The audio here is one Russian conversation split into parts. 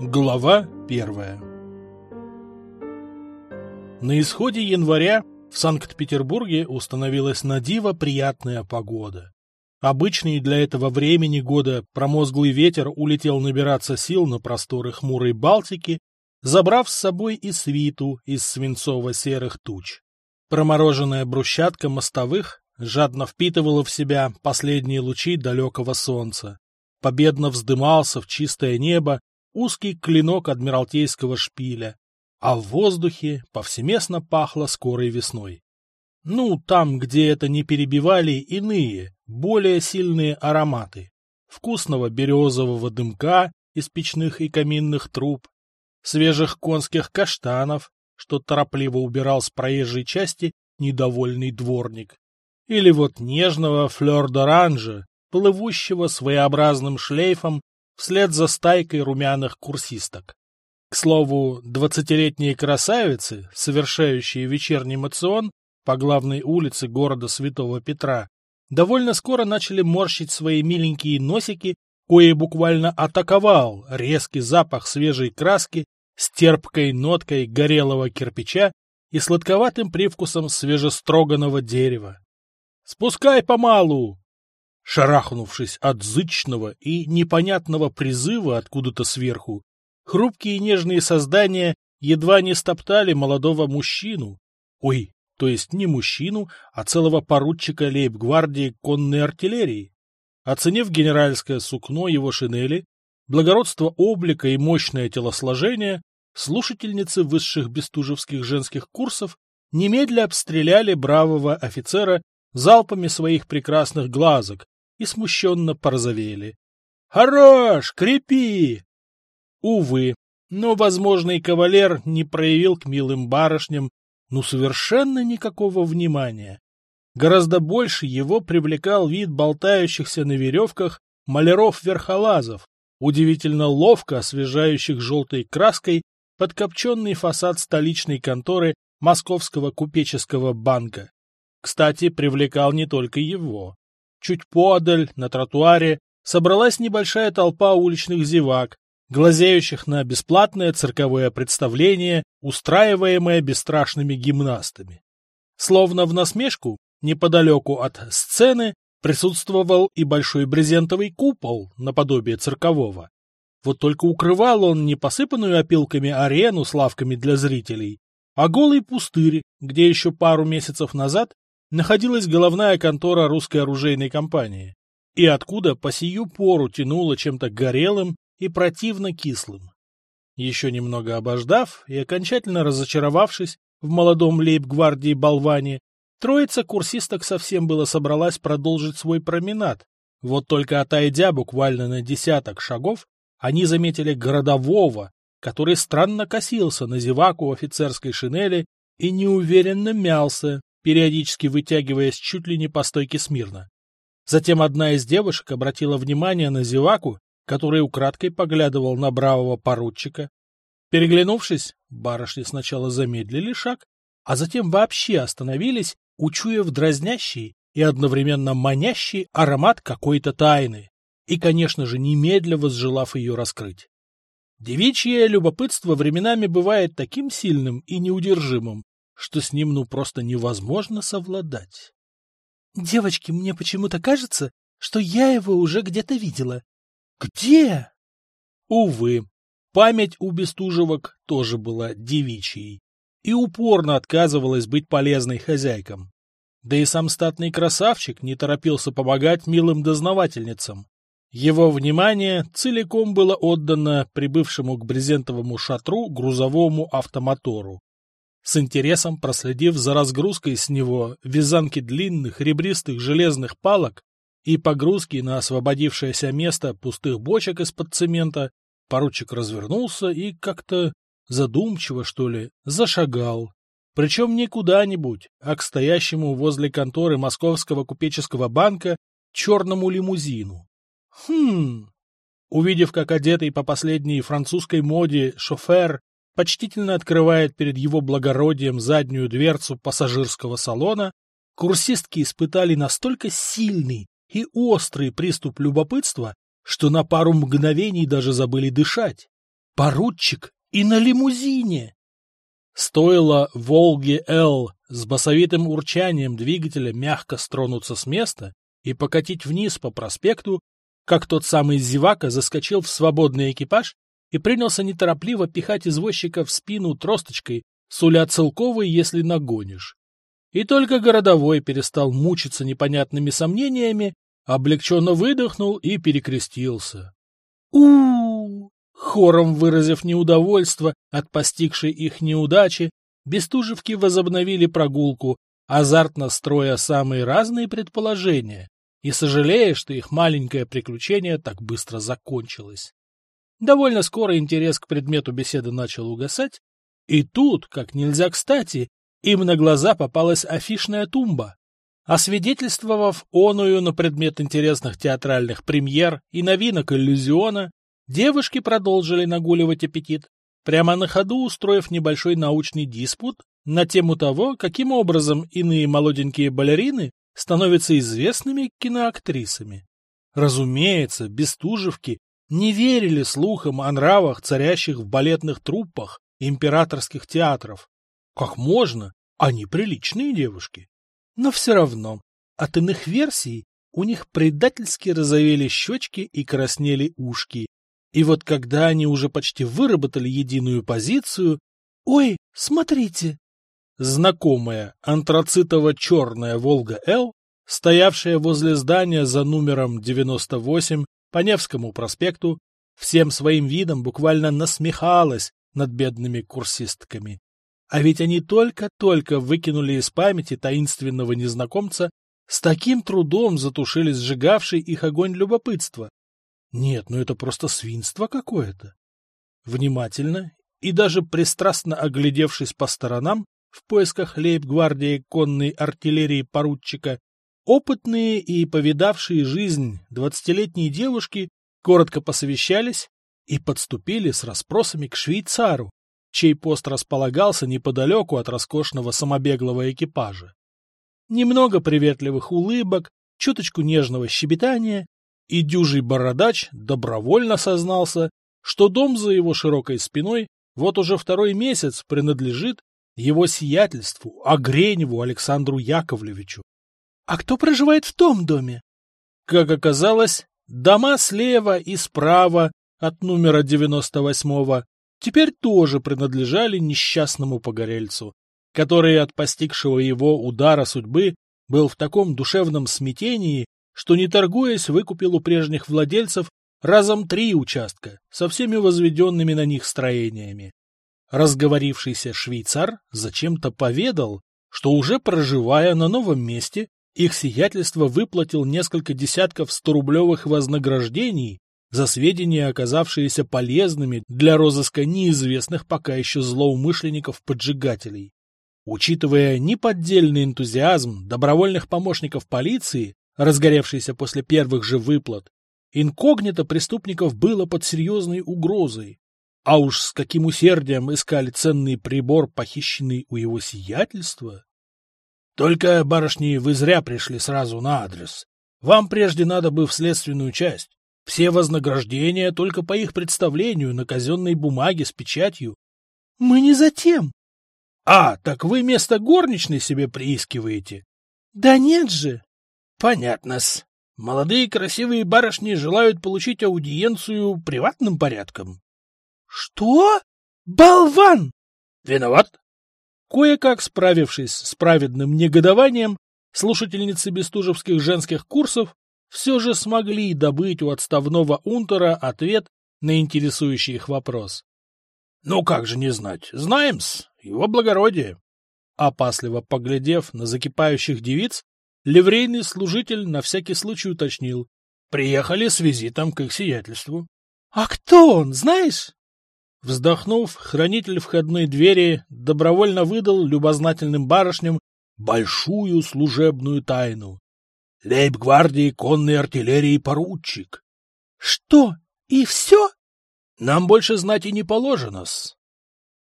Глава первая На исходе января в Санкт-Петербурге установилась на диво приятная погода. Обычный для этого времени года промозглый ветер улетел набираться сил на просторы хмурой Балтики, забрав с собой и свиту из свинцово-серых туч. Промороженная брусчатка мостовых жадно впитывала в себя последние лучи далекого солнца. Победно вздымался в чистое небо узкий клинок адмиралтейского шпиля, а в воздухе повсеместно пахло скорой весной. Ну, там, где это не перебивали иные, более сильные ароматы. Вкусного березового дымка из печных и каминных труб, свежих конских каштанов, что торопливо убирал с проезжей части недовольный дворник, или вот нежного флёр-д'оранжа, плывущего своеобразным шлейфом вслед за стайкой румяных курсисток. К слову, двадцатилетние красавицы, совершающие вечерний мацион по главной улице города Святого Петра, довольно скоро начали морщить свои миленькие носики, кое буквально атаковал резкий запах свежей краски с терпкой ноткой горелого кирпича и сладковатым привкусом свежестроганного дерева. «Спускай помалу!» Шарахнувшись от зычного и непонятного призыва откуда-то сверху, хрупкие нежные создания едва не стоптали молодого мужчину. Ой, то есть не мужчину, а целого поручика лейб-гвардии конной артиллерии. Оценив генеральское сукно его шинели, благородство облика и мощное телосложение, слушательницы высших бестужевских женских курсов немедля обстреляли бравого офицера залпами своих прекрасных глазок и смущенно порозовели. «Хорош! Крепи!» Увы, но возможный кавалер не проявил к милым барышням ну совершенно никакого внимания. Гораздо больше его привлекал вид болтающихся на веревках маляров-верхолазов, удивительно ловко освежающих желтой краской подкопченный фасад столичной конторы Московского купеческого банка. Кстати, привлекал не только его. Чуть подаль, на тротуаре, собралась небольшая толпа уличных зевак, глазеющих на бесплатное цирковое представление, устраиваемое бесстрашными гимнастами. Словно в насмешку, неподалеку от сцены, присутствовал и большой брезентовый купол, наподобие циркового. Вот только укрывал он не посыпанную опилками арену с лавками для зрителей, а голый пустырь, где еще пару месяцев назад находилась головная контора русской оружейной компании, и откуда по сию пору тянуло чем-то горелым и противно кислым. Еще немного обождав и окончательно разочаровавшись в молодом лейб-гвардии болване, троица курсисток совсем было собралась продолжить свой променад. Вот только отойдя буквально на десяток шагов, они заметили городового, который странно косился на зеваку офицерской шинели и неуверенно мялся, периодически вытягиваясь чуть ли не по стойке смирно. Затем одна из девушек обратила внимание на зеваку, который украдкой поглядывал на бравого поручика. Переглянувшись, барышни сначала замедлили шаг, а затем вообще остановились, учуяв дразнящий и одновременно манящий аромат какой-то тайны и, конечно же, немедля возжелав ее раскрыть. Девичье любопытство временами бывает таким сильным и неудержимым, что с ним ну просто невозможно совладать. — Девочки, мне почему-то кажется, что я его уже где-то видела. — Где? Увы, память у Бестужевок тоже была девичьей и упорно отказывалась быть полезной хозяйкам. Да и сам статный красавчик не торопился помогать милым дознавательницам. Его внимание целиком было отдано прибывшему к брезентовому шатру грузовому автомотору. С интересом проследив за разгрузкой с него вязанки длинных ребристых железных палок и погрузки на освободившееся место пустых бочек из-под цемента, поручик развернулся и как-то задумчиво, что ли, зашагал. Причем не куда-нибудь, а к стоящему возле конторы Московского купеческого банка черному лимузину. Хм. Увидев, как одетый по последней французской моде шофер почтительно открывает перед его благородием заднюю дверцу пассажирского салона, курсистки испытали настолько сильный и острый приступ любопытства, что на пару мгновений даже забыли дышать. Поручик и на лимузине! Стоило «Волге-Л» с басовитым урчанием двигателя мягко стронуться с места и покатить вниз по проспекту, как тот самый зевака заскочил в свободный экипаж и принялся неторопливо пихать извозчика в спину тросточкой, суля целковой, если нагонишь. И только городовой перестал мучиться непонятными сомнениями, облегченно выдохнул и перекрестился. у Хором выразив неудовольство от постигшей их неудачи, Бестужевки возобновили прогулку, азартно строя самые разные предположения и сожалея, что их маленькое приключение так быстро закончилось. Довольно скоро интерес к предмету беседы начал угасать, и тут, как нельзя кстати, им на глаза попалась афишная тумба. Освидетельствовав оную на предмет интересных театральных премьер и новинок иллюзиона, Девушки продолжили нагуливать аппетит, прямо на ходу устроив небольшой научный диспут на тему того, каким образом иные молоденькие балерины становятся известными киноактрисами. Разумеется, бестужевки не верили слухам о нравах, царящих в балетных труппах императорских театров. Как можно? Они приличные девушки. Но все равно, от иных версий у них предательски розовели щечки и краснели ушки, и вот когда они уже почти выработали единую позицию... Ой, смотрите! Знакомая антрацитово-черная «Волга-Л», стоявшая возле здания за номером 98 по Невскому проспекту, всем своим видом буквально насмехалась над бедными курсистками. А ведь они только-только выкинули из памяти таинственного незнакомца, с таким трудом затушили сжигавший их огонь любопытства. Нет, ну это просто свинство какое-то. Внимательно и даже пристрастно оглядевшись по сторонам в поисках лейб-гвардии конной артиллерии поручика, опытные и повидавшие жизнь двадцатилетние девушки коротко посовещались и подступили с расспросами к швейцару, чей пост располагался неподалеку от роскошного самобеглого экипажа. Немного приветливых улыбок, чуточку нежного щебетания, и дюжий бородач добровольно сознался, что дом за его широкой спиной вот уже второй месяц принадлежит его сиятельству Огреневу Александру Яковлевичу. А кто проживает в том доме? Как оказалось, дома слева и справа от номера 98-го теперь тоже принадлежали несчастному погорельцу, который от постигшего его удара судьбы был в таком душевном смятении, что, не торгуясь, выкупил у прежних владельцев разом три участка со всеми возведенными на них строениями. Разговорившийся швейцар зачем-то поведал, что уже проживая на новом месте, их сиятельство выплатил несколько десятков сторублевых вознаграждений за сведения, оказавшиеся полезными для розыска неизвестных пока еще злоумышленников-поджигателей. Учитывая неподдельный энтузиазм добровольных помощников полиции, разгоревшийся после первых же выплат, инкогнито преступников было под серьезной угрозой. А уж с каким усердием искали ценный прибор, похищенный у его сиятельства. Только, барышни, вы зря пришли сразу на адрес. Вам прежде надо бы в следственную часть. Все вознаграждения только по их представлению на казенной бумаге с печатью. — Мы не затем. — А, так вы место горничной себе приискиваете? — Да нет же. Понятно-с. Молодые красивые барышни желают получить аудиенцию приватным порядком. Что? Болван! Виноват. Кое-как справившись с праведным негодованием, слушательницы бестужевских женских курсов все же смогли добыть у отставного унтера ответ на интересующий их вопрос. — Ну как же не знать? Знаем-с, его благородие. Опасливо поглядев на закипающих девиц, ливрейный служитель на всякий случай уточнил. Приехали с визитом к их сиятельству. — А кто он, знаешь? Вздохнув, хранитель входной двери добровольно выдал любознательным барышням большую служебную тайну. Лейб-гвардии конной артиллерии поручик. — Что, и все? — Нам больше знать и не положено-с.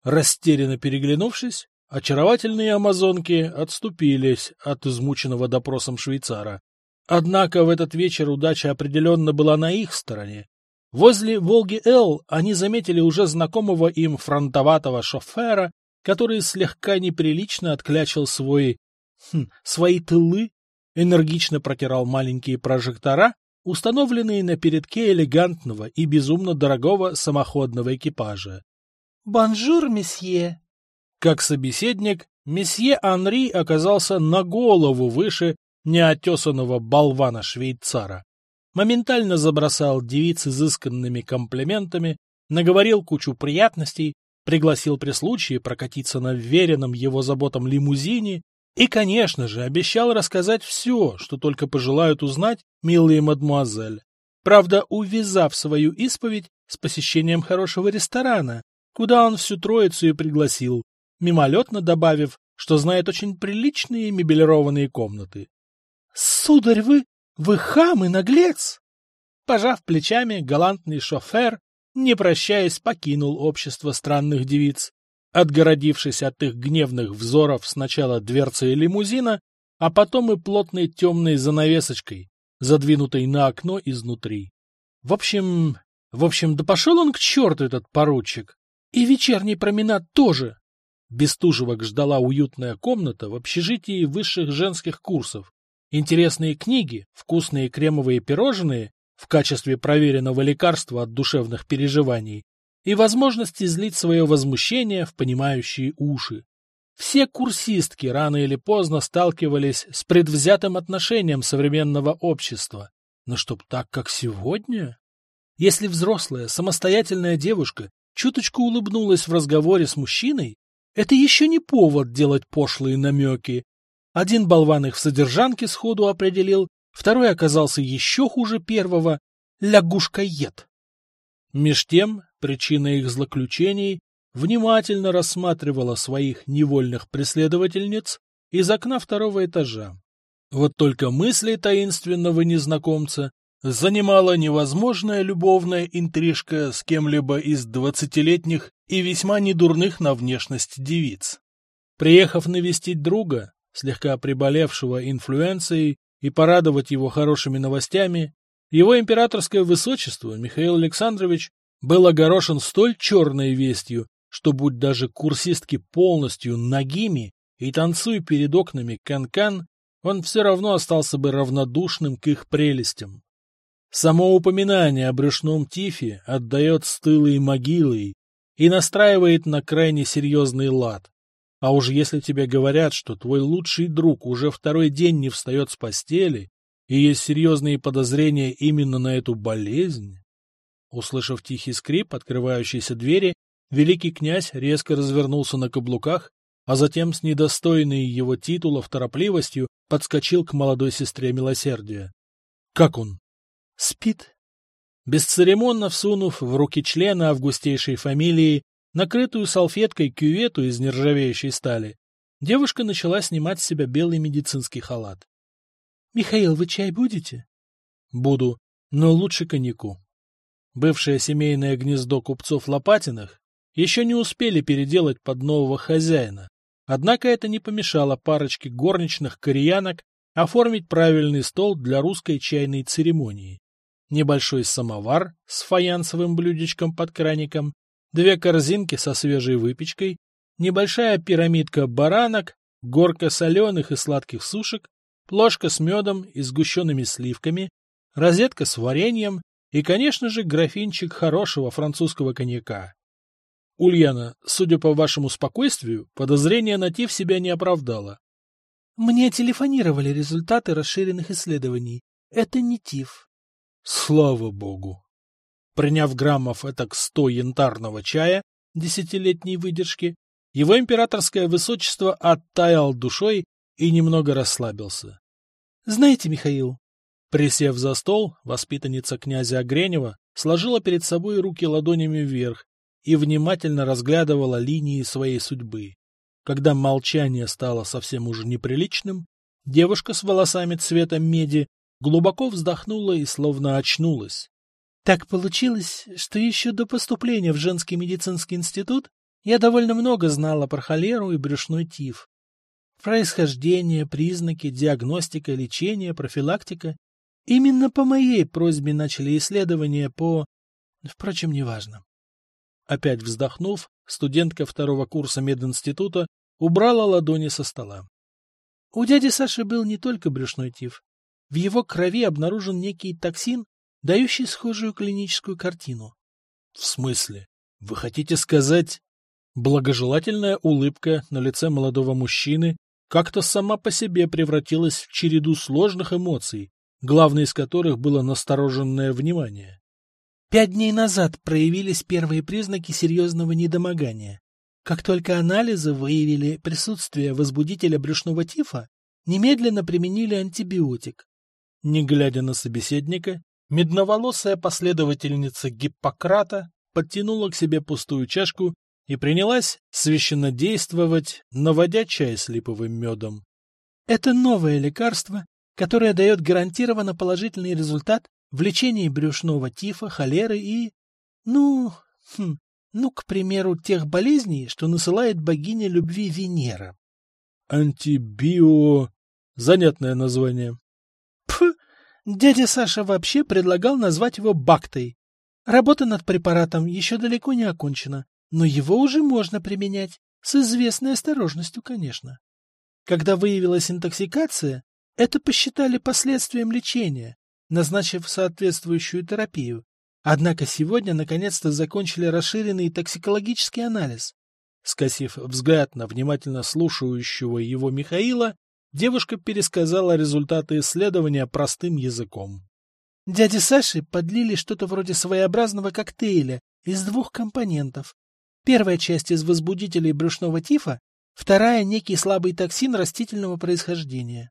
Растерянно переглянувшись, Очаровательные амазонки отступились от измученного допросом швейцара. Однако в этот вечер удача определенно была на их стороне. Возле «Волги-Л» они заметили уже знакомого им фронтоватого шофера, который слегка неприлично отклячил свой... Хм, свои тылы, энергично протирал маленькие прожектора, установленные на передке элегантного и безумно дорогого самоходного экипажа. «Бонжур, месье!» Как собеседник, месье Анри оказался на голову выше неотесанного болвана-швейцара. Моментально забросал девиц изысканными комплиментами, наговорил кучу приятностей, пригласил при случае прокатиться на вверенном его заботам лимузине и, конечно же, обещал рассказать все, что только пожелают узнать милые мадмуазель. Правда, увязав свою исповедь с посещением хорошего ресторана, куда он всю троицу и пригласил, мимолетно добавив, что знает очень приличные мебелированные комнаты. — Сударь, вы... вы хам и наглец! Пожав плечами, галантный шофер, не прощаясь, покинул общество странных девиц, отгородившись от их гневных взоров сначала дверцей лимузина, а потом и плотной темной занавесочкой, задвинутой на окно изнутри. В общем... В общем, да пошел он к черту, этот поручик. И вечерний променад тоже. Бестужевок ждала уютная комната в общежитии высших женских курсов. Интересные книги, вкусные кремовые пирожные в качестве проверенного лекарства от душевных переживаний и возможность излить свое возмущение в понимающие уши. Все курсистки рано или поздно сталкивались с предвзятым отношением современного общества. Но чтоб так, как сегодня? Если взрослая, самостоятельная девушка чуточку улыбнулась в разговоре с мужчиной, это еще не повод делать пошлые намеки. Один болван их в содержанке сходу определил, второй оказался еще хуже первого — лягушкоед. Меж тем, причина их злоключений внимательно рассматривала своих невольных преследовательниц из окна второго этажа. Вот только мысли таинственного незнакомца занимала невозможная любовная интрижка с кем-либо из двадцатилетних и весьма недурных на внешность девиц. Приехав навестить друга, слегка приболевшего инфлюенцией, и порадовать его хорошими новостями, его императорское высочество Михаил Александрович был огорошен столь черной вестью, что будь даже курсистки полностью нагими и танцуй перед окнами канкан, -кан, он все равно остался бы равнодушным к их прелестям. Само упоминание о брюшном тифе отдает стылой могилой и настраивает на крайне серьезный лад. А уж если тебе говорят, что твой лучший друг уже второй день не встает с постели, и есть серьезные подозрения именно на эту болезнь... Услышав тихий скрип открывающейся двери, великий князь резко развернулся на каблуках, а затем с недостойной его титулов торопливостью подскочил к молодой сестре милосердия. — Как он? — Спит. Бесцеремонно всунув в руки члена августейшей фамилии накрытую салфеткой кювету из нержавеющей стали, девушка начала снимать с себя белый медицинский халат. — Михаил, вы чай будете? — Буду, но лучше коньяку. Бывшее семейное гнездо купцов Лопатиных еще не успели переделать под нового хозяина, однако это не помешало парочке горничных кореянок оформить правильный стол для русской чайной церемонии. Небольшой самовар с фаянсовым блюдечком под краником, две корзинки со свежей выпечкой, небольшая пирамидка баранок, горка соленых и сладких сушек, плошка с медом и сгущенными сливками, розетка с вареньем и, конечно же, графинчик хорошего французского коньяка. Ульяна, судя по вашему спокойствию, подозрение на ТИФ себя не оправдало. Мне телефонировали результаты расширенных исследований. Это не ТИФ. Слава богу. Приняв граммов этак сто янтарного чая десятилетней выдержки, его императорское высочество оттаял душой и немного расслабился. — Знаете, Михаил, Присев за стол, воспитанница князя Огренева сложила перед собой руки ладонями вверх и внимательно разглядывала линии своей судьбы. Когда молчание стало совсем уже неприличным, девушка с волосами цвета меди глубоко вздохнула и словно очнулась. Так получилось, что еще до поступления в женский медицинский институт я довольно много знала про холеру и брюшной тиф. Происхождение, признаки, диагностика, лечение, профилактика Именно по моей просьбе начали исследования по... Впрочем, неважно. Опять вздохнув, студентка второго курса мединститута убрала ладони со стола. У дяди Саши был не только брюшной тиф. В его крови обнаружен некий токсин, дающий схожую клиническую картину. — В смысле? Вы хотите сказать... Благожелательная улыбка на лице молодого мужчины как-то сама по себе превратилась в череду сложных эмоций, главной из которых было настороженное внимание. Пять дней назад проявились первые признаки серьезного недомогания. Как только анализы выявили присутствие возбудителя брюшного тифа, немедленно применили антибиотик. Не глядя на собеседника, медноволосая последовательница Гиппократа подтянула к себе пустую чашку и принялась священно действовать, наводя чай с липовым медом. Это новое лекарство, которое дает гарантированно положительный результат в лечении брюшного тифа, холеры и... Ну, хм, ну, к примеру, тех болезней, что насылает богиня любви Венера. Антибио... Занятное название. Дядя Саша вообще предлагал назвать его Бактой. Работа над препаратом еще далеко не окончена, но его уже можно применять, с известной осторожностью, конечно. Когда выявилась интоксикация, это посчитали последствием лечения, назначив соответствующую терапию. Однако сегодня наконец-то закончили расширенный токсикологический анализ. Скосив взгляд на внимательно слушающего его Михаила, девушка пересказала результаты исследования простым языком. Дяде Саше подлили что-то вроде своеобразного коктейля из двух компонентов. Первая часть из возбудителей брюшного тифа, вторая — некий слабый токсин растительного происхождения.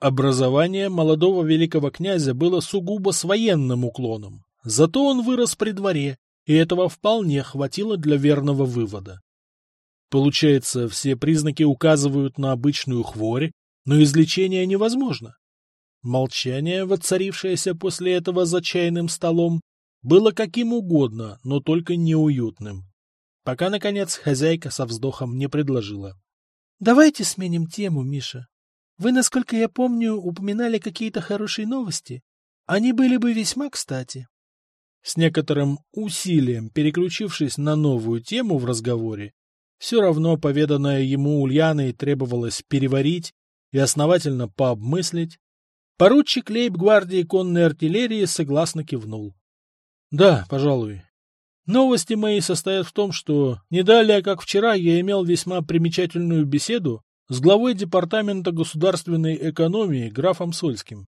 Образование молодого великого князя было сугубо с военным уклоном, зато он вырос при дворе, и этого вполне хватило для верного вывода. Получается, все признаки указывают на обычную хворь, но излечение невозможно. Молчание, воцарившееся после этого за чайным столом, было каким угодно, но только неуютным. Пока, наконец, хозяйка со вздохом не предложила. — Давайте сменим тему, Миша. Вы, насколько я помню, упоминали какие-то хорошие новости. Они были бы весьма кстати. С некоторым усилием, переключившись на новую тему в разговоре, все равно поведанное ему Ульяной требовалось переварить и основательно пообмыслить, поручик лейб-гвардии конной артиллерии согласно кивнул. Да, пожалуй. Новости мои состоят в том, что не далее, как вчера, я имел весьма примечательную беседу с главой Департамента государственной экономии графом Сольским.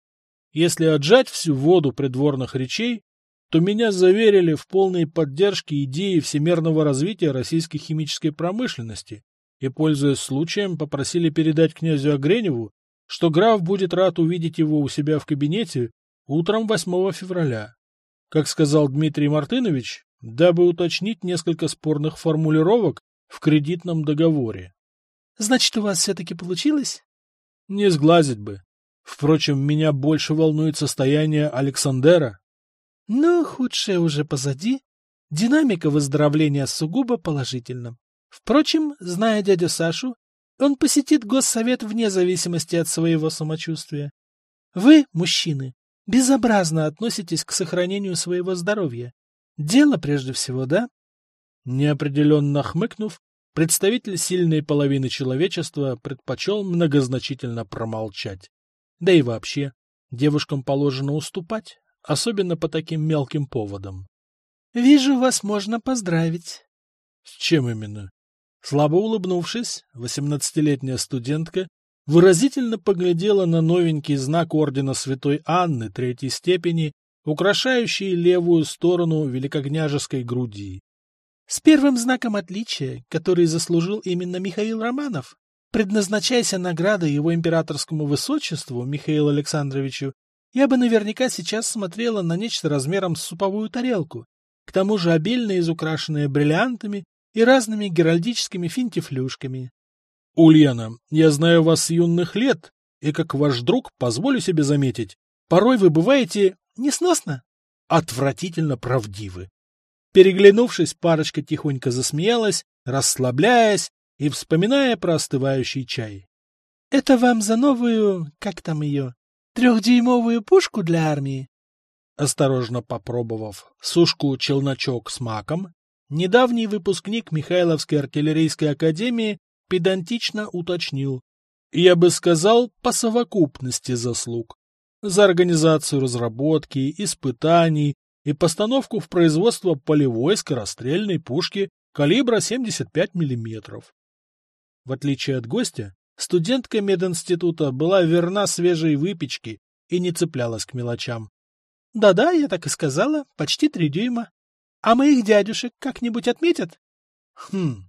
Если отжать всю воду придворных речей, то меня заверили в полной поддержке идеи всемирного развития российской химической промышленности и, пользуясь случаем, попросили передать князю Огреневу, что граф будет рад увидеть его у себя в кабинете утром 8 февраля. Как сказал Дмитрий Мартынович, дабы уточнить несколько спорных формулировок в кредитном договоре. Значит, у вас все-таки получилось? Не сглазить бы. Впрочем, меня больше волнует состояние Александера. Ну, худшее уже позади. Динамика выздоровления сугубо положительна. Впрочем, зная дядю Сашу, он посетит госсовет вне зависимости от своего самочувствия. Вы, мужчины, безобразно относитесь к сохранению своего здоровья. Дело прежде всего, да? Неопределенно хмыкнув, представитель сильной половины человечества предпочел многозначительно промолчать. Да и вообще, девушкам положено уступать, особенно по таким мелким поводам. — Вижу, вас можно поздравить. — С чем именно? Слабо улыбнувшись, восемнадцатилетняя студентка выразительно поглядела на новенький знак ордена Святой Анны третьей степени, украшающий левую сторону великокняжеской груди. С первым знаком отличия, который заслужил именно Михаил Романов, предназначайся награда его императорскому высочеству Михаилу Александровичу, я бы наверняка сейчас смотрела на нечто размером с суповую тарелку, к тому же обильно изукрашенное бриллиантами и разными геральдическими финтифлюшками. — Ульяна, я знаю вас с юных лет, и как ваш друг позволю себе заметить, порой вы бываете несносно, отвратительно правдивы. Переглянувшись, парочка тихонько засмеялась, расслабляясь и вспоминая про остывающий чай. — Это вам за новую, как там ее, трехдюймовую пушку для армии? — Осторожно попробовав сушку-челночок с маком, недавний выпускник Михайловской артиллерийской академии педантично уточнил. Я бы сказал, по совокупности заслуг. За организацию разработки, испытаний и постановку в производство полевой скорострельной пушки калибра 75 мм. В отличие от гостя, студентка мединститута была верна свежей выпечке и не цеплялась к мелочам. Да-да, я так и сказала, почти три дюйма. А моих дядюшек как-нибудь отметят? Хм.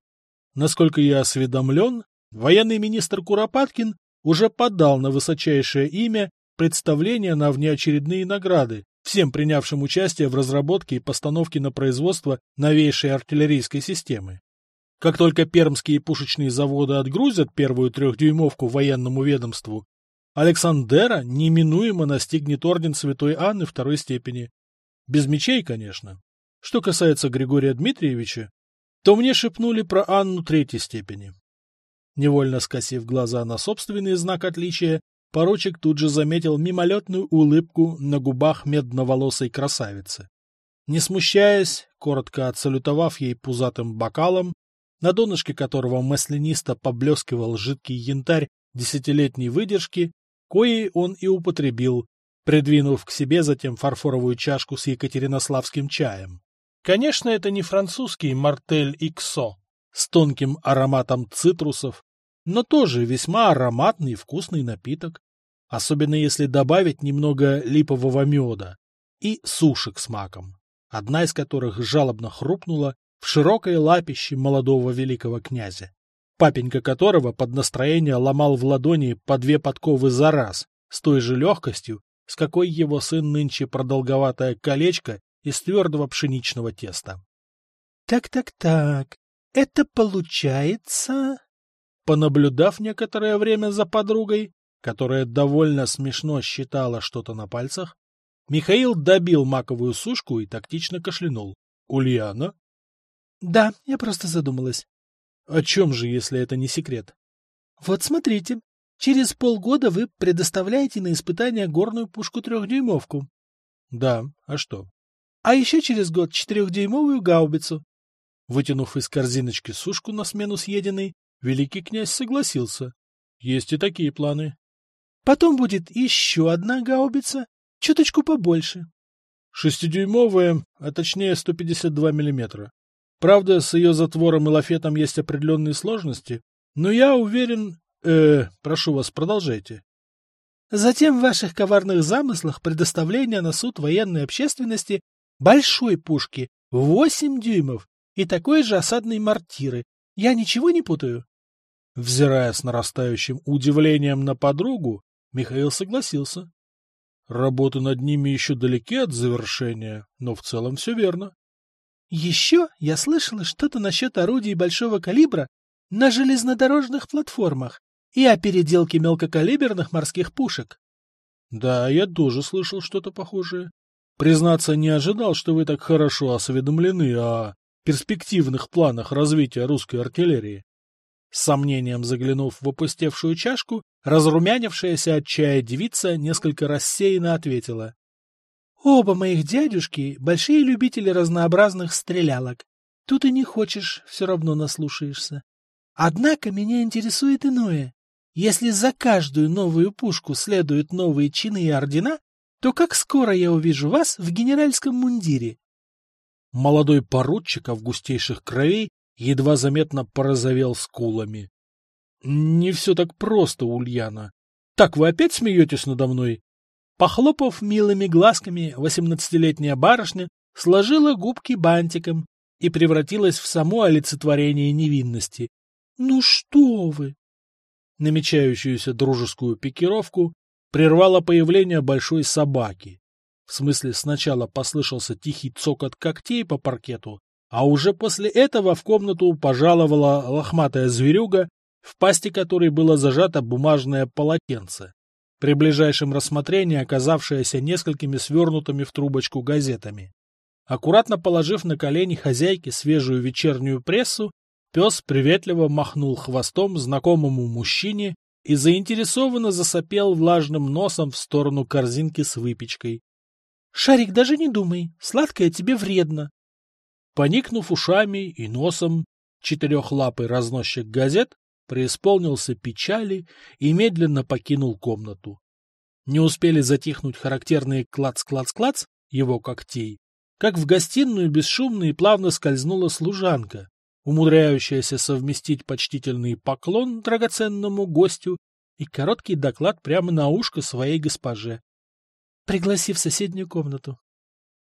Насколько я осведомлен, военный министр Куропаткин уже подал на высочайшее имя представление на внеочередные награды всем принявшим участие в разработке и постановке на производство новейшей артиллерийской системы. Как только пермские пушечные заводы отгрузят первую трехдюймовку военному ведомству, Александера неминуемо настигнет орден Святой Анны второй степени. Без мечей, конечно. Что касается Григория Дмитриевича, то мне шепнули про Анну третьей степени. Невольно скосив глаза на собственный знак отличия, поручик тут же заметил мимолетную улыбку на губах медноволосой красавицы. Не смущаясь, коротко отсалютовав ей пузатым бокалом, на донышке которого маслянисто поблескивал жидкий янтарь десятилетней выдержки, кои он и употребил, придвинув к себе затем фарфоровую чашку с екатеринославским чаем. Конечно, это не французский мартель иксо с тонким ароматом цитрусов, но тоже весьма ароматный и вкусный напиток, особенно если добавить немного липового меда и сушек с маком, одна из которых жалобно хрупнула в широкой лапище молодого великого князя, папенька которого под настроение ломал в ладони по две подковы за раз, с той же легкостью, с какой его сын нынче продолговатое колечко из твердого пшеничного теста. «Так-так-так, это получается...» Понаблюдав некоторое время за подругой, которая довольно смешно считала что-то на пальцах, Михаил добил маковую сушку и тактично кашлянул. «Ульяна?» «Да, я просто задумалась». «О чем же, если это не секрет?» «Вот смотрите, через полгода вы предоставляете на испытание горную пушку-трехдюймовку». «Да, а что?» «А еще через год четырехдюймовую гаубицу». Вытянув из корзиночки сушку на смену съеденной, Великий князь согласился. Есть и такие планы. Потом будет еще одна гаубица, чуточку побольше. Шестидюймовая, а точнее 152 миллиметра. Правда, с ее затвором и лафетом есть определенные сложности, но я уверен... Э, прошу вас, продолжайте. Затем в ваших коварных замыслах предоставление на суд военной общественности большой пушки, 8 дюймов, и такой же осадной мортиры. Я ничего не путаю? Взирая с нарастающим удивлением на подругу, Михаил согласился. Работы над ними еще далеки от завершения, но в целом все верно. Еще я слышала что-то насчет орудий большого калибра на железнодорожных платформах и о переделке мелкокалиберных морских пушек. Да, я тоже слышал что-то похожее. Признаться, не ожидал, что вы так хорошо осведомлены о перспективных планах развития русской артиллерии. С сомнением заглянув в опустевшую чашку, разрумянившаяся от чая девица несколько рассеянно ответила. — Оба моих дядюшки — большие любители разнообразных стрелялок. Тут и не хочешь, все равно наслушаешься. Однако меня интересует иное. Если за каждую новую пушку следуют новые чины и ордена, то как скоро я увижу вас в генеральском мундире? Молодой поручик августейших кровей едва заметно порозовел скулами. — Не все так просто, Ульяна. Так вы опять смеетесь надо мной? Похлопав милыми глазками, восемнадцатилетняя барышня сложила губки бантиком и превратилась в само олицетворение невинности. — Ну что вы! Намечающуюся дружескую пикировку прервало появление большой собаки. В смысле, сначала послышался тихий цокот когтей по паркету, а уже после этого в комнату пожаловала лохматая зверюга, в пасти которой было зажато бумажное полотенце, при ближайшем рассмотрении оказавшееся несколькими свернутыми в трубочку газетами. Аккуратно положив на колени хозяйки свежую вечернюю прессу, пес приветливо махнул хвостом знакомому мужчине и заинтересованно засопел влажным носом в сторону корзинки с выпечкой. Шарик, даже не думай, сладкое тебе вредно. Поникнув ушами и носом, четырехлапый разносчик газет преисполнился печали и медленно покинул комнату. Не успели затихнуть характерные клац-клац-клац его когтей, как в гостиную бесшумно и плавно скользнула служанка, умудряющаяся совместить почтительный поклон драгоценному гостю и короткий доклад прямо на ушко своей госпоже. Пригласи в соседнюю комнату.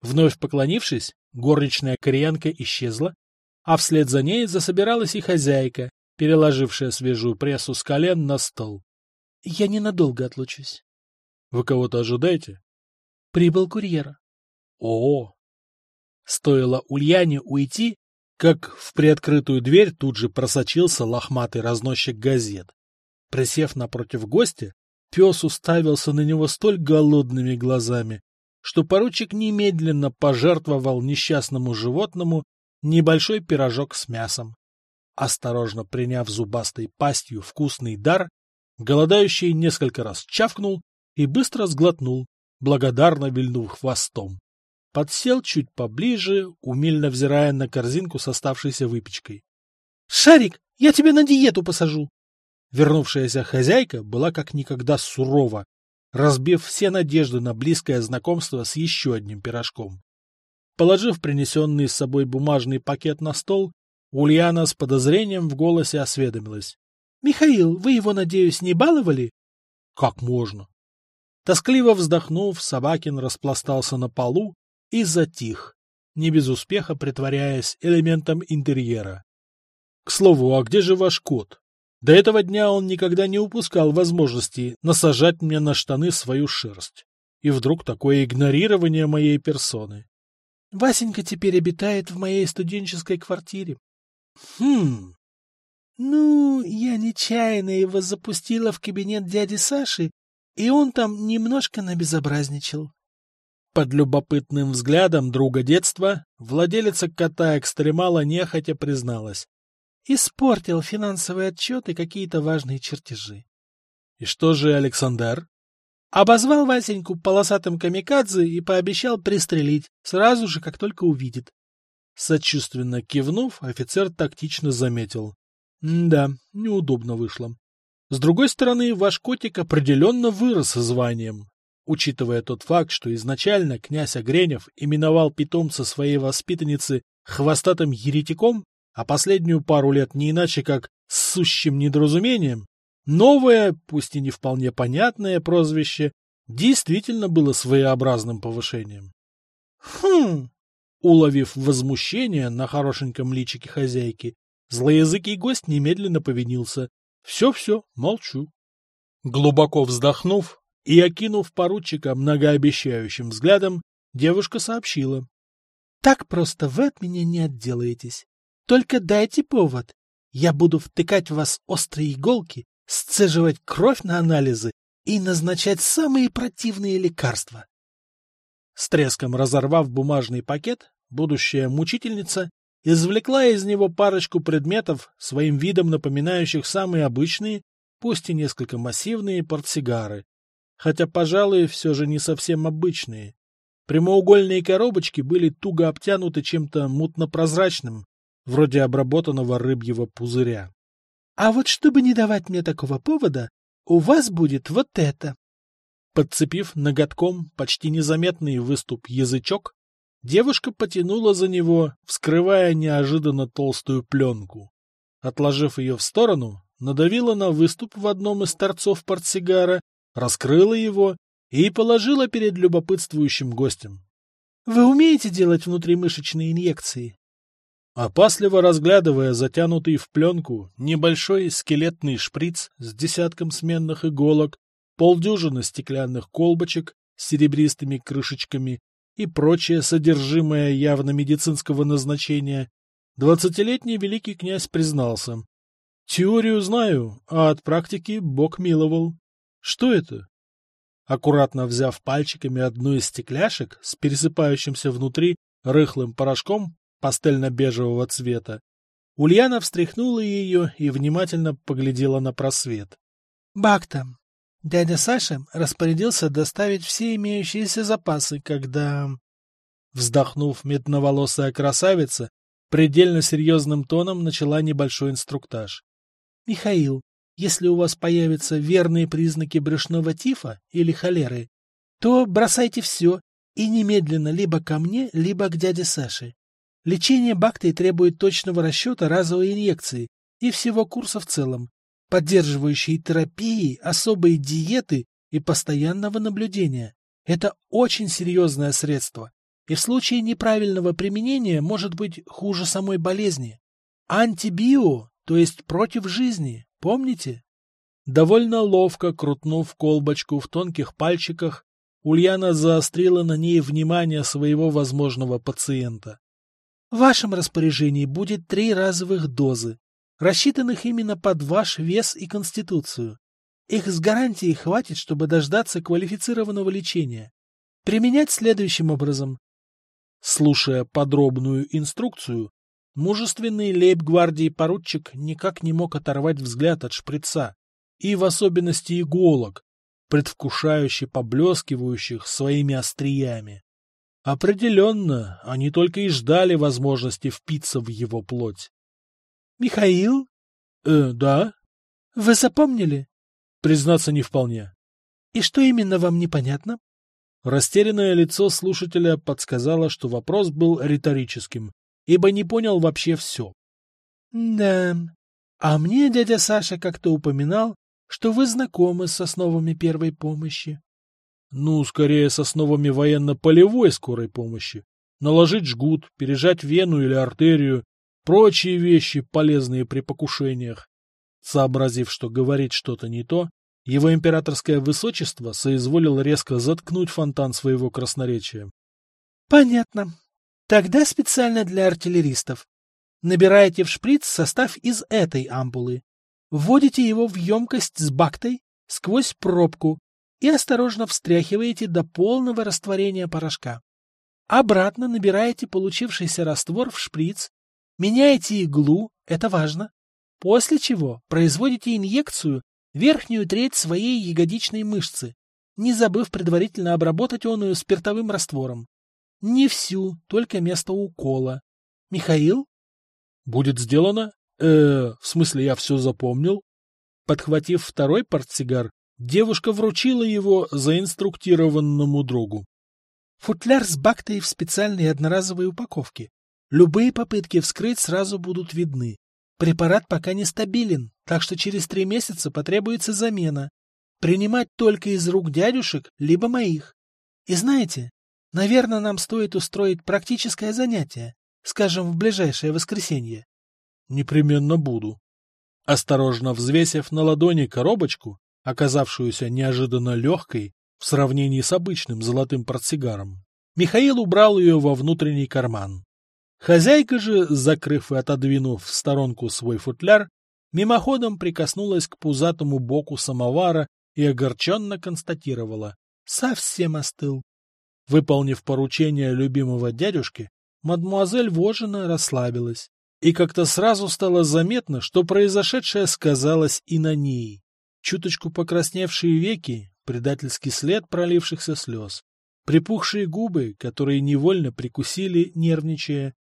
Вновь поклонившись, горничная кореянка исчезла, а вслед за ней засобиралась и хозяйка, переложившая свежую прессу с колен на стол. — Я ненадолго отлучусь. — Вы кого-то ожидаете? — Прибыл курьер. — О! Стоило Ульяне уйти, как в приоткрытую дверь тут же просочился лохматый разносчик газет. Присев напротив гостя, пес уставился на него столь голодными глазами, что поручик немедленно пожертвовал несчастному животному небольшой пирожок с мясом. Осторожно приняв зубастой пастью вкусный дар, голодающий несколько раз чавкнул и быстро сглотнул, благодарно вильнув хвостом. Подсел чуть поближе, умильно взирая на корзинку с оставшейся выпечкой. — Шарик, я тебя на диету посажу! Вернувшаяся хозяйка была как никогда сурова, разбив все надежды на близкое знакомство с еще одним пирожком. Положив принесенный с собой бумажный пакет на стол, Ульяна с подозрением в голосе осведомилась. — Михаил, вы его, надеюсь, не баловали? — Как можно? Тоскливо вздохнув, Собакин распластался на полу и затих, не без успеха притворяясь элементом интерьера. — К слову, а где же ваш кот? До этого дня он никогда не упускал возможности насажать мне на штаны свою шерсть. И вдруг такое игнорирование моей персоны. — Васенька теперь обитает в моей студенческой квартире. Хм. Ну, я нечаянно его запустила в кабинет дяди Саши, и он там немножко набезобразничал. Под любопытным взглядом друга детства владелица кота-экстремала нехотя призналась. Испортил финансовые отчеты и какие-то важные чертежи. И что же Александр? Обозвал Васеньку полосатым камикадзе и пообещал пристрелить, сразу же, как только увидит. Сочувственно кивнув, офицер тактично заметил. Да, неудобно вышло. С другой стороны, ваш котик определенно вырос званием. Учитывая тот факт, что изначально князь Огренев именовал питомца своей воспитанницы хвостатым еретиком, а последнюю пару лет не иначе как сущим недоразумением, новое, пусть и не вполне понятное прозвище действительно было своеобразным повышением. «Хм!» Уловив возмущение на хорошеньком личике хозяйки, злоязыкий гость немедленно повинился. «Все-все, молчу». Глубоко вздохнув и окинув поручика многообещающим взглядом, девушка сообщила. «Так просто вы от меня не отделаетесь. Только дайте повод. Я буду втыкать в вас острые иголки, сцеживать кровь на анализы и назначать самые противные лекарства. С треском разорвав бумажный пакет, будущая мучительница извлекла из него парочку предметов, своим видом напоминающих самые обычные, пусть и несколько массивные портсигары, хотя, пожалуй, все же не совсем обычные. Прямоугольные коробочки были туго обтянуты чем-то мутно-прозрачным, вроде обработанного рыбьего пузыря. — А вот чтобы не давать мне такого повода, у вас будет вот это. Подцепив ноготком почти незаметный выступ язычок, Девушка потянула за него, вскрывая неожиданно толстую пленку. Отложив ее в сторону, надавила на выступ в одном из торцов портсигара, раскрыла его и положила перед любопытствующим гостем. — Вы умеете делать внутримышечные инъекции? Опасливо разглядывая затянутый в пленку небольшой скелетный шприц с десятком сменных иголок, полдюжины стеклянных колбочек с серебристыми крышечками и прочее содержимое явно медицинского назначения, двадцатилетний великий князь признался. Теорию знаю, а от практики бог миловал. Что это? Аккуратно взяв пальчиками одну из стекляшек с пересыпающимся внутри рыхлым порошком пастельно-бежевого цвета, Ульяна встряхнула ее и внимательно поглядела на просвет. — Бакта, Дядя Саша распорядился доставить все имеющиеся запасы, когда... Вздохнув, метноволосая красавица предельно серьезным тоном начала небольшой инструктаж. «Михаил, если у вас появятся верные признаки брюшного тифа или холеры, то бросайте все и немедленно либо ко мне, либо к дяде Саше. Лечение бактерий требует точного расчета разовой инъекции и всего курса в целом, поддерживающей терапии, особой диеты и постоянного наблюдения. Это очень серьезное средство, и в случае неправильного применения может быть хуже самой болезни. Антибио, то есть против жизни, помните? Довольно ловко крутнув колбочку в тонких пальчиках, Ульяна заострила на ней внимание своего возможного пациента. В вашем распоряжении будет три разовых дозы, рассчитанных именно под ваш вес и конституцию. Их с гарантией хватит, чтобы дождаться квалифицированного лечения. Применять следующим образом. Слушая подробную инструкцию, мужественный лейб-гвардии поручик никак не мог оторвать взгляд от шприца, и в особенности иголок, предвкушающе поблескивающих своими остриями. Определенно, они только и ждали возможности впиться в его плоть. — Михаил? — Э, да. — Вы запомнили? — Признаться, не вполне. — И что именно вам непонятно? Растерянное лицо слушателя подсказало, что вопрос был риторическим, ибо не понял вообще все. — Да. А мне дядя Саша как-то упоминал, что вы знакомы с основами первой помощи. — Ну, скорее, с основами военно-полевой скорой помощи. Наложить жгут, пережать вену или артерию, прочие вещи, полезные при покушениях. Сообразив, что говорить что-то не то, его императорское высочество соизволил резко заткнуть фонтан своего красноречия. — Понятно. Тогда специально для артиллеристов. Набираете в шприц состав из этой ампулы. Вводите его в емкость с бактой сквозь пробку и осторожно встряхиваете до полного растворения порошка. Обратно набираете получившийся раствор в шприц, меняете иглу, это важно, после чего производите инъекцию верхнюю треть своей ягодичной мышцы, не забыв предварительно обработать оную спиртовым раствором. Не всю, только место укола. Михаил? Будет сделано? Э, в смысле, я все запомнил? Подхватив второй портсигар, девушка вручила его заинструктированному другу. Футляр с бактой в специальной одноразовой упаковке. Любые попытки вскрыть сразу будут видны. Препарат пока нестабилен, так что через три месяца потребуется замена. Принимать только из рук дядюшек, либо моих. И знаете, наверное, нам стоит устроить практическое занятие, скажем, в ближайшее воскресенье. Непременно буду. Осторожно взвесив на ладони коробочку, оказавшуюся неожиданно легкой в сравнении с обычным золотым портсигаром, Михаил убрал ее во внутренний карман. Хозяйка же, закрыв и отодвинув в сторонку свой футляр, мимоходом прикоснулась к пузатому боку самовара и огорченно констатировала — совсем остыл. Выполнив поручение любимого дядюшки, мадмуазель Вожина расслабилась, и как-то сразу стало заметно, что произошедшее сказалось и на ней. Чуточку покрасневшие веки, предательский след пролившихся слез, припухшие губы, которые невольно прикусили, нервничая,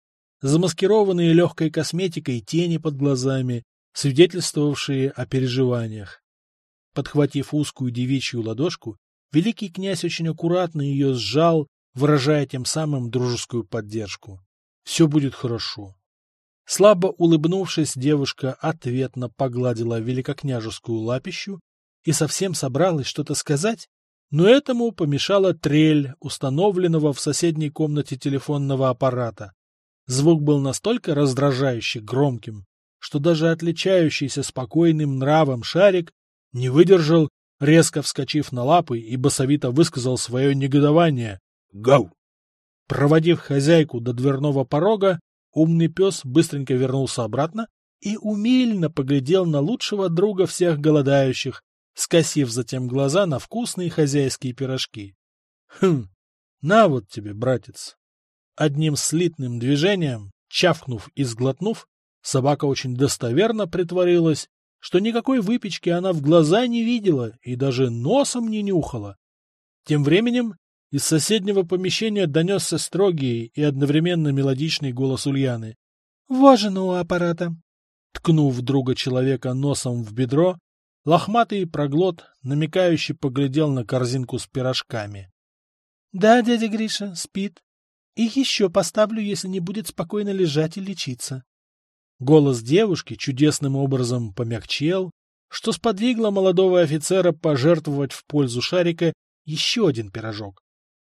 замаскированные легкой косметикой тени под глазами, свидетельствовавшие о переживаниях. Подхватив узкую девичью ладошку, великий князь очень аккуратно ее сжал, выражая тем самым дружескую поддержку. Все будет хорошо. Слабо улыбнувшись, девушка ответно погладила великокняжескую лапищу и совсем собралась что-то сказать, но этому помешала трель установленного в соседней комнате телефонного аппарата. Звук был настолько раздражающе громким, что даже отличающийся спокойным нравом шарик не выдержал, резко вскочив на лапы и басовито высказал свое негодование «Гау!». Проводив хозяйку до дверного порога, умный пес быстренько вернулся обратно и умильно поглядел на лучшего друга всех голодающих, скосив затем глаза на вкусные хозяйские пирожки. Хм, на вот тебе, братец. Одним слитным движением, чавкнув и сглотнув, собака очень достоверно притворилась, что никакой выпечки она в глаза не видела и даже носом не нюхала. Тем временем из соседнего помещения донесся строгий и одновременно мелодичный голос Ульяны. — Важен у аппарата. Ткнув друга человека носом в бедро, лохматый проглот, намекающий, поглядел на корзинку с пирожками. — Да, дядя Гриша, спит. И еще поставлю, если не будет спокойно лежать и лечиться. Голос девушки чудесным образом помягчел, что сподвигло молодого офицера пожертвовать в пользу шарика еще один пирожок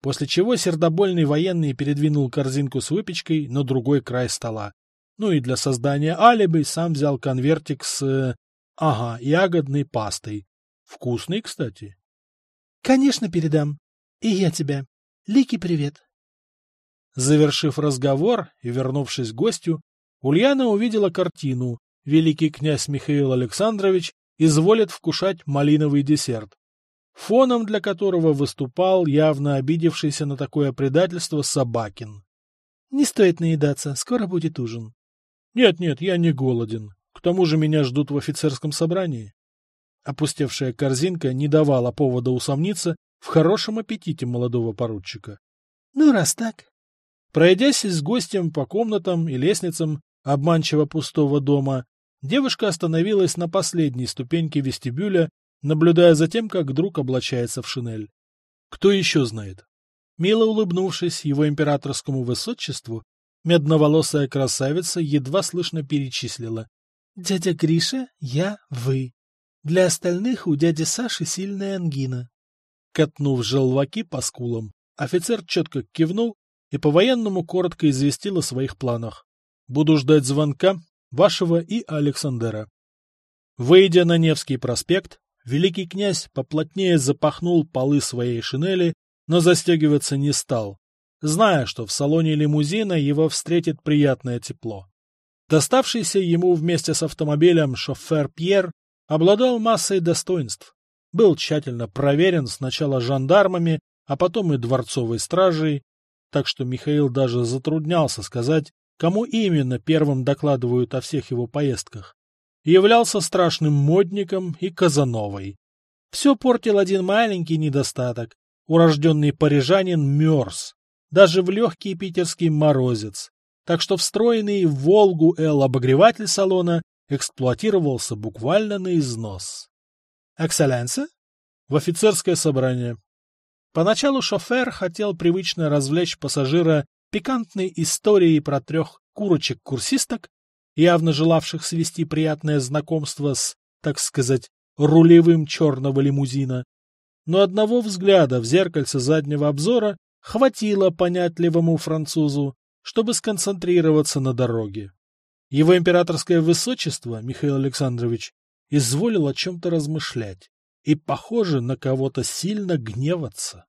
после чего сердобольный военный передвинул корзинку с выпечкой на другой край стола. Ну и для создания алиби сам взял конвертик с... Э, ага, ягодной пастой. Вкусный, кстати. — Конечно, передам. И я тебя. Лики, привет. Завершив разговор и вернувшись к гостю, Ульяна увидела картину «Великий князь Михаил Александрович изволит вкушать малиновый десерт» фоном для которого выступал явно обидевшийся на такое предательство Собакин. — Не стоит наедаться, скоро будет ужин. Нет, — Нет-нет, я не голоден. К тому же меня ждут в офицерском собрании. Опустевшая корзинка не давала повода усомниться в хорошем аппетите молодого поручика. — Ну, раз так. Пройдясь с гостем по комнатам и лестницам обманчиво пустого дома, девушка остановилась на последней ступеньке вестибюля наблюдая за тем, как друг облачается в шинель. Кто еще знает? Мило улыбнувшись его императорскому высочеству, медноволосая красавица едва слышно перечислила. — Дядя Гриша, я, вы. Для остальных у дяди Саши сильная ангина. Катнув желваки по скулам, офицер четко кивнул и по-военному коротко известил о своих планах. Буду ждать звонка вашего и Александра. Выйдя на Невский проспект, Великий князь поплотнее запахнул полы своей шинели, но застегиваться не стал, зная, что в салоне лимузина его встретит приятное тепло. Доставшийся ему вместе с автомобилем шофер Пьер обладал массой достоинств. Был тщательно проверен сначала жандармами, а потом и дворцовой стражей, так что Михаил даже затруднялся сказать, кому именно первым докладывают о всех его поездках являлся страшным модником и казановой. Все портил один маленький недостаток. Урожденный парижанин мерз, даже в легкий питерский морозец, так что встроенный в «Волгу» Л-обогреватель салона эксплуатировался буквально на износ. «Экселленсе?» В офицерское собрание. Поначалу шофер хотел привычно развлечь пассажира пикантной историей про трех курочек-курсисток, явно желавших свести приятное знакомство с, так сказать, рулевым черного лимузина. Но одного взгляда в зеркальце заднего обзора хватило понятливому французу, чтобы сконцентрироваться на дороге. Его императорское высочество, Михаил Александрович, изволил о чем-то размышлять и, похоже, на кого-то сильно гневаться.